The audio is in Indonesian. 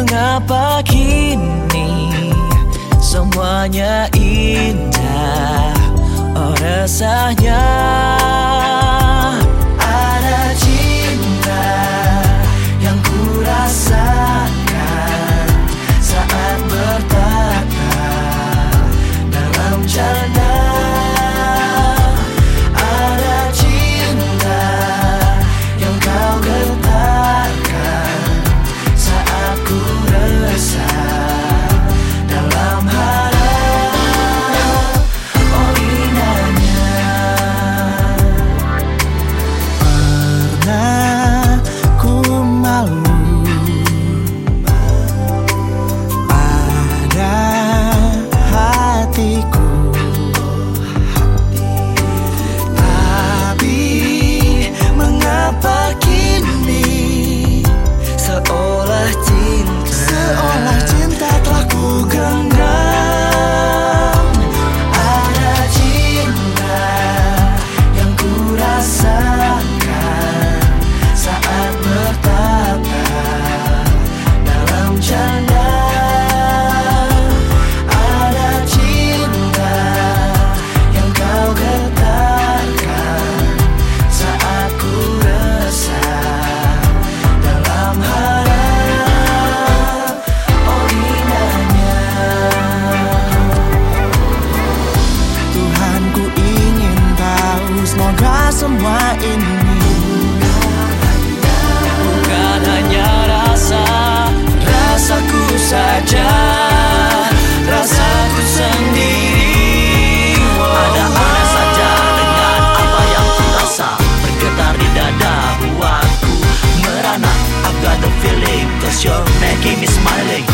Mengapa kini semuanya indah? Oh rasanya cause your man making me smiling.